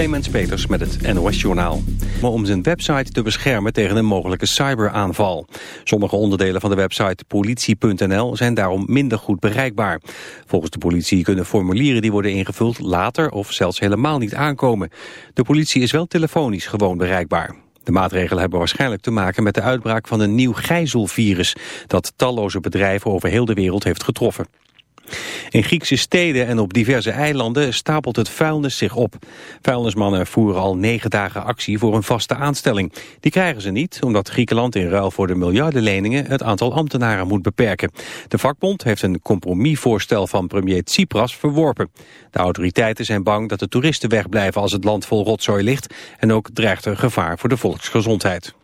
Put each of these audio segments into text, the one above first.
Clemens Peters met het NOS Journaal. Om zijn website te beschermen tegen een mogelijke cyberaanval. Sommige onderdelen van de website politie.nl zijn daarom minder goed bereikbaar. Volgens de politie kunnen formulieren die worden ingevuld later of zelfs helemaal niet aankomen. De politie is wel telefonisch gewoon bereikbaar. De maatregelen hebben waarschijnlijk te maken met de uitbraak van een nieuw gijzelvirus... dat talloze bedrijven over heel de wereld heeft getroffen. In Griekse steden en op diverse eilanden stapelt het vuilnis zich op. Vuilnismannen voeren al negen dagen actie voor een vaste aanstelling. Die krijgen ze niet, omdat Griekenland in ruil voor de miljardenleningen het aantal ambtenaren moet beperken. De vakbond heeft een compromisvoorstel van premier Tsipras verworpen. De autoriteiten zijn bang dat de toeristen wegblijven als het land vol rotzooi ligt en ook dreigt er gevaar voor de volksgezondheid.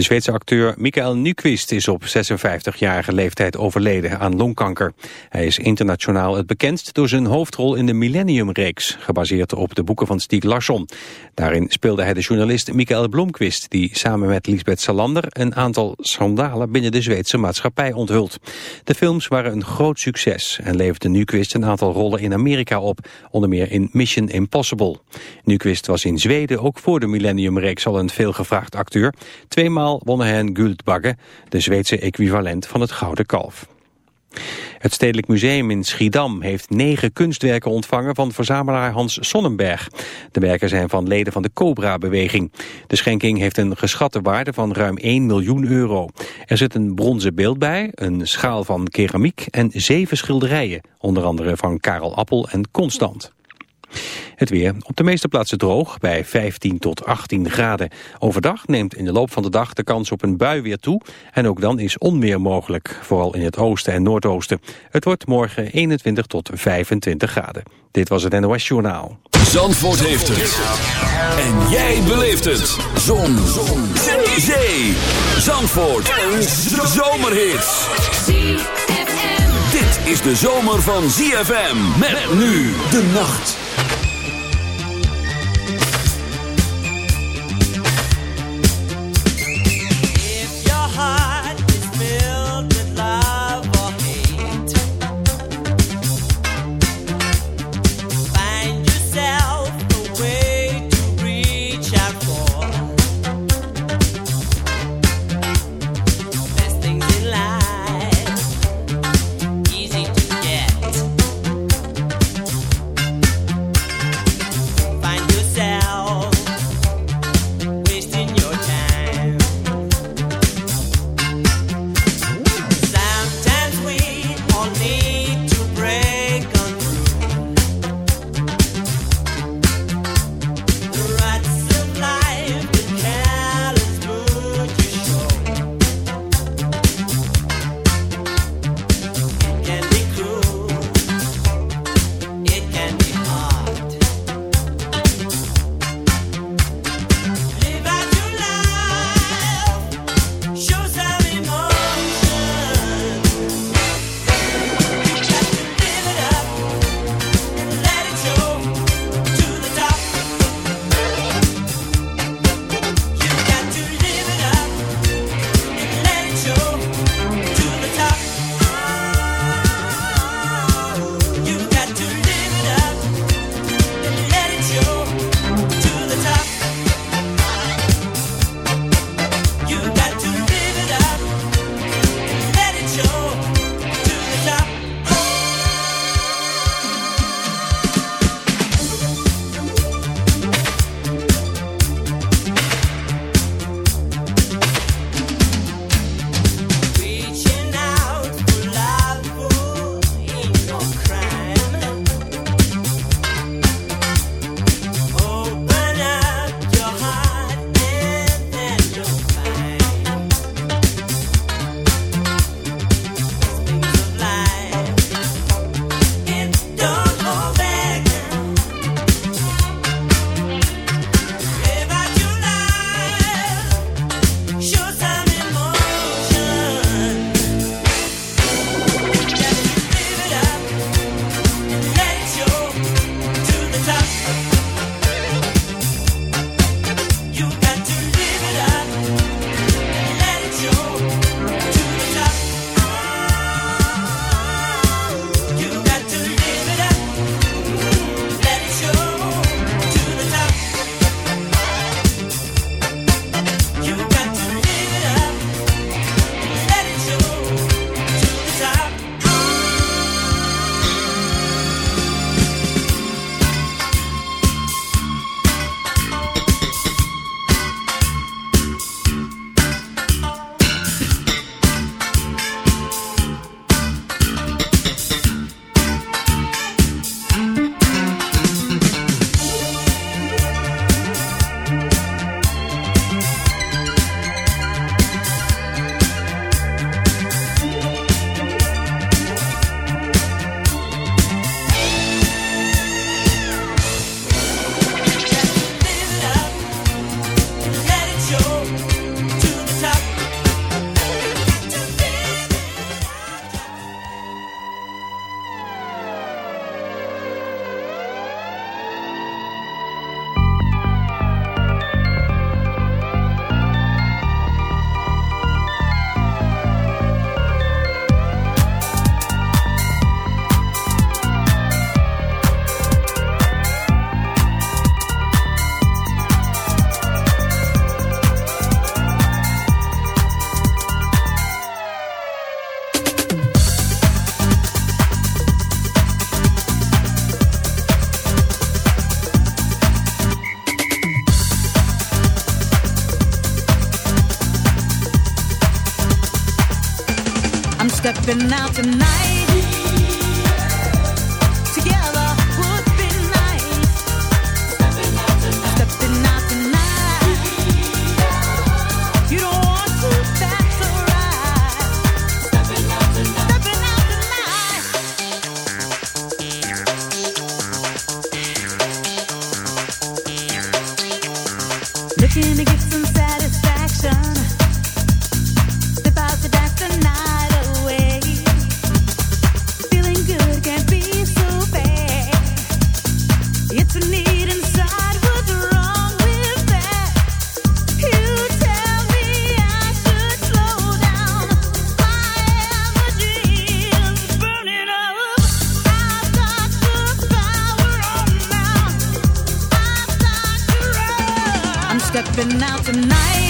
De Zweedse acteur Mikael Nyqvist is op 56-jarige leeftijd overleden aan longkanker. Hij is internationaal het bekendst door zijn hoofdrol in de Millennium-reeks, gebaseerd op de boeken van Stieg Larsson. Daarin speelde hij de journalist Mikael Blomqvist, die samen met Lisbeth Salander een aantal schandalen binnen de Zweedse maatschappij onthult. De films waren een groot succes en leverde Nyqvist een aantal rollen in Amerika op, onder meer in Mission Impossible. Nyqvist was in Zweden ook voor de Millennium-reeks al een veelgevraagd acteur. Tweemaal wonnen hij een Guldbagge, de Zweedse equivalent van het Gouden Kalf. Het Stedelijk Museum in Schiedam heeft negen kunstwerken ontvangen van verzamelaar Hans Sonnenberg. De werken zijn van leden van de Cobra-beweging. De schenking heeft een geschatte waarde van ruim 1 miljoen euro. Er zit een bronzen beeld bij, een schaal van keramiek en zeven schilderijen, onder andere van Karel Appel en Constant. Het weer op de meeste plaatsen droog, bij 15 tot 18 graden. Overdag neemt in de loop van de dag de kans op een bui weer toe. En ook dan is onweer mogelijk, vooral in het oosten en noordoosten. Het wordt morgen 21 tot 25 graden. Dit was het NOS Journaal. Zandvoort heeft het. En jij beleeft het. Zon. Zon. Zee. Zandvoort. Een zomerhit. Dit is de zomer van ZFM. Met nu de nacht. And out tonight.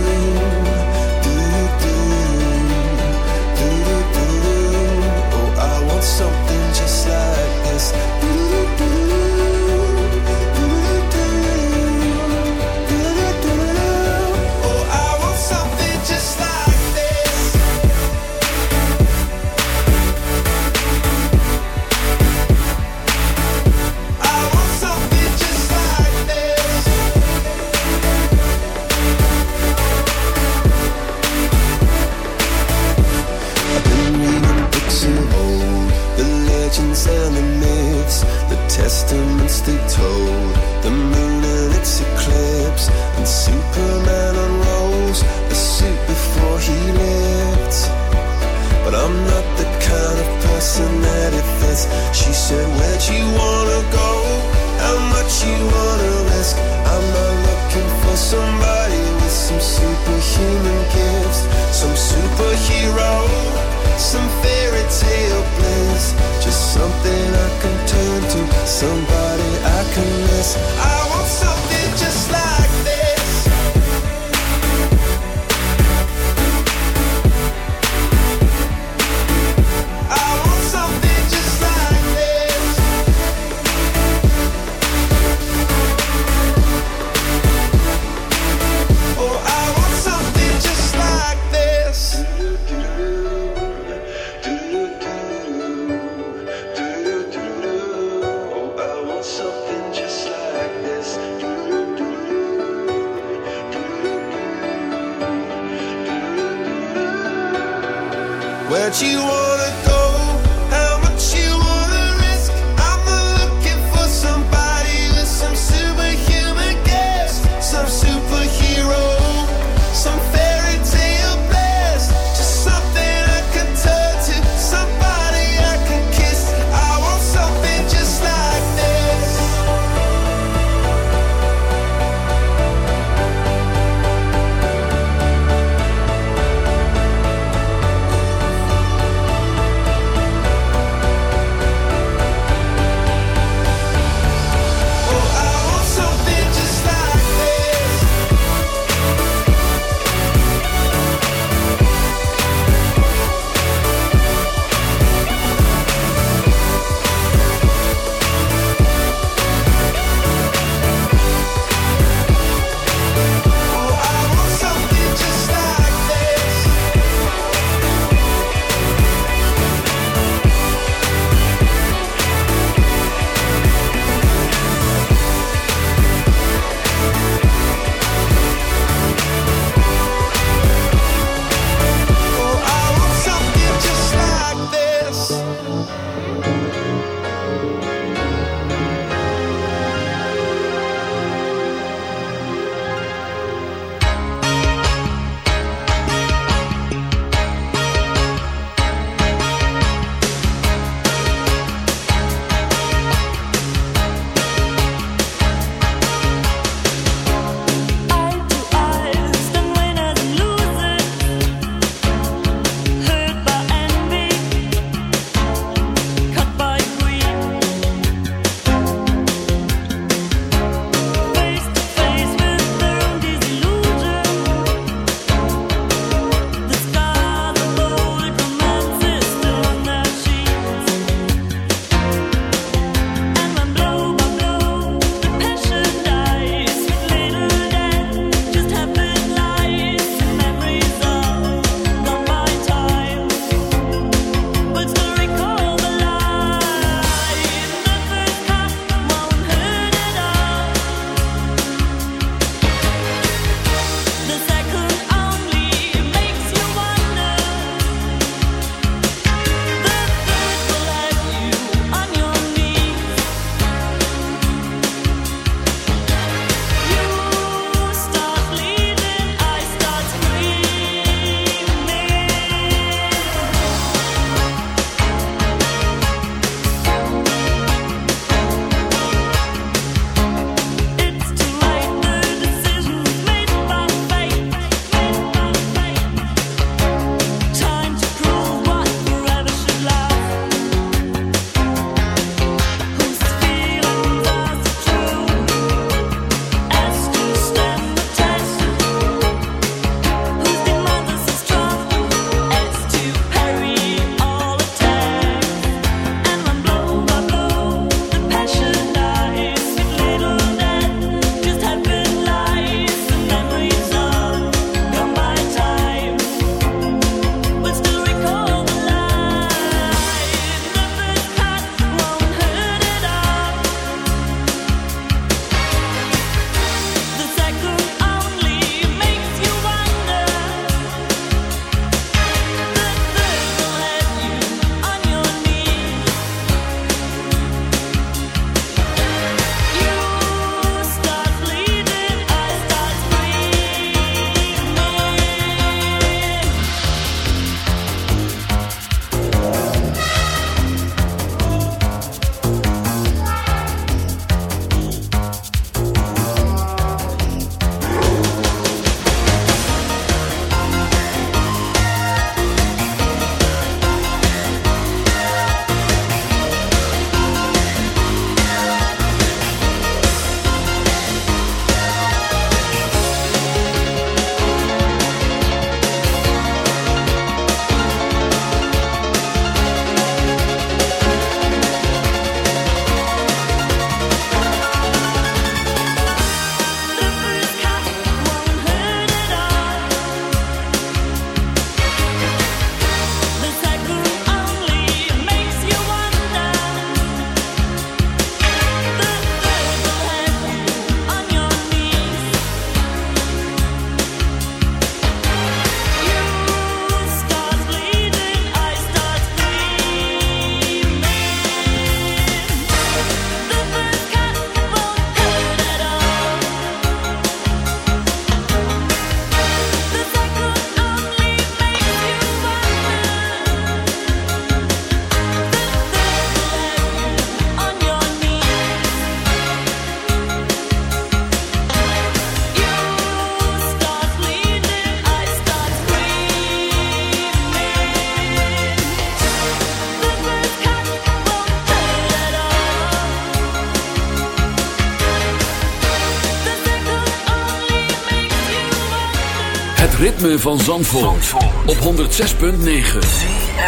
Van Zandvoort, op 106.9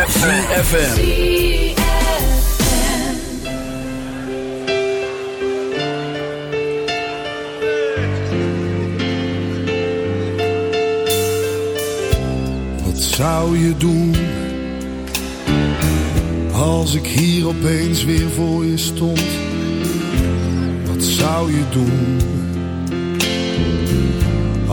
CFFM Wat zou je doen als ik hier opeens weer voor je stond? Wat zou je doen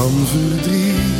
Van verdriet.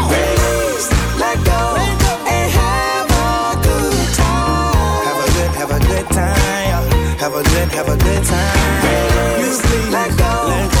Let go and have a good time. Have a good, have a good time. Have a good, have a good time. You please let go, let go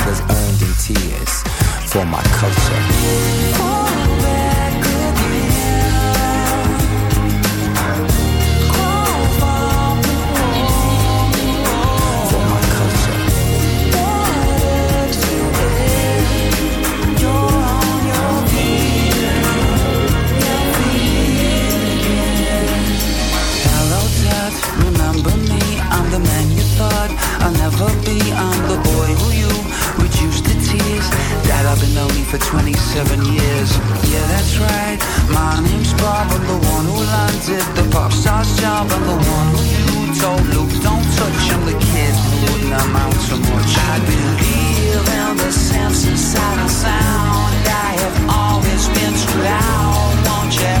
earned in tears for my culture. For 27 years. Yeah, that's right. My name's Bob. I'm the one who landed the pop star's job. I'm the one who told Luke, don't touch. I'm the kid who wouldn't amount to much. I believe in the sense of sound. I have always been too loud. Won't you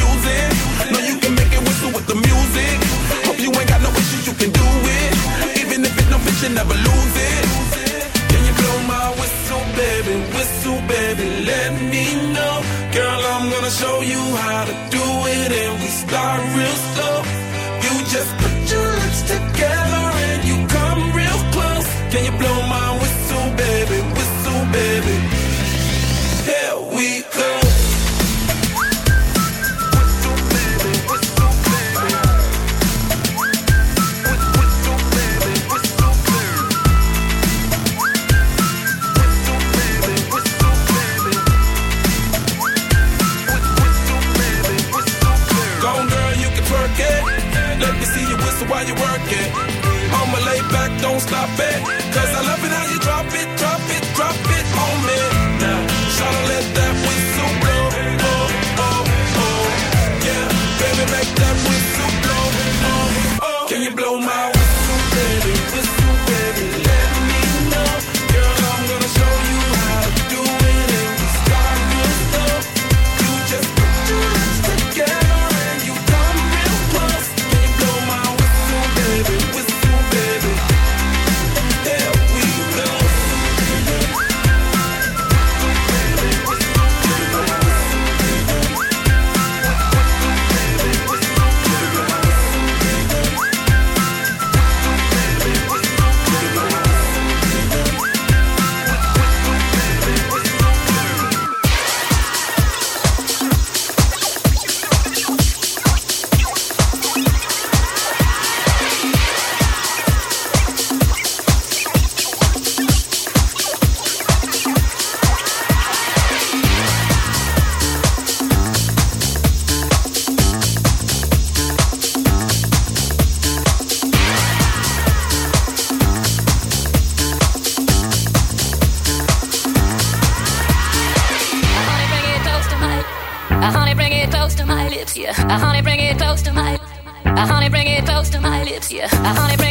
Uh, honey, bring it close to my. Uh, honey, bring it close to my lips, yeah. Honey, bring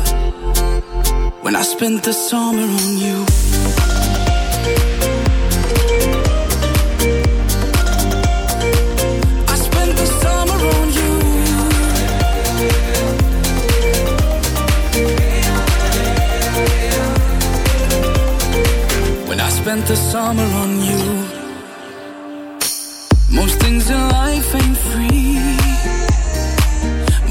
When I spent the summer on you. I spent the summer on you. When I spent the summer on you. Most things in life ain't free.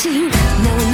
sweet virginity. Now